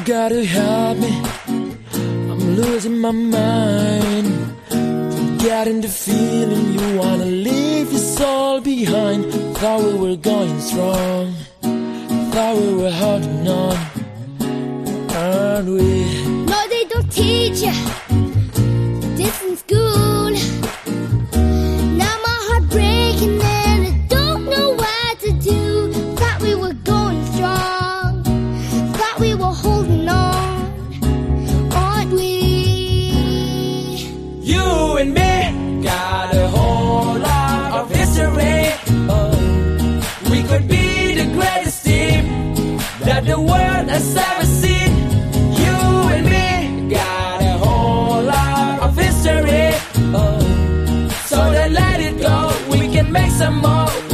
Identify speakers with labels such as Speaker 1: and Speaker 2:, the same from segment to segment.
Speaker 1: gotta help me. I'm losing my mind. Getting the feeling you wanna leave your soul behind. Thought we were going strong. Thought we were holding on. Aren't we?
Speaker 2: You and
Speaker 1: me got a whole lot of history. Oh, we could be the greatest team that the world has ever seen. You and me got a whole lot of history. Oh, let it go. We can make some more.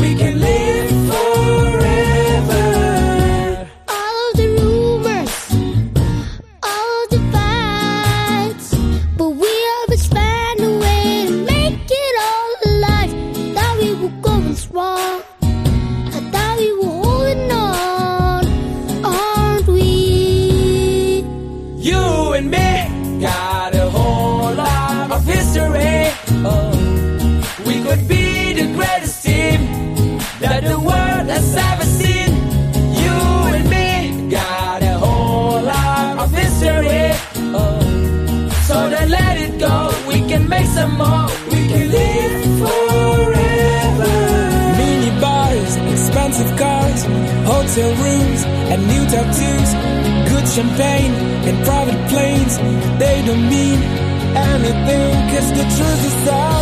Speaker 1: We could be the greatest team that the world has ever seen. You and me got a whole lot of history. Oh, so then let it go. We can make some more. We can live forever. Mini bars, expensive cars, hotel rooms, and new tattoos. Good champagne and private planes. They don't mean anything, cause the truth is out.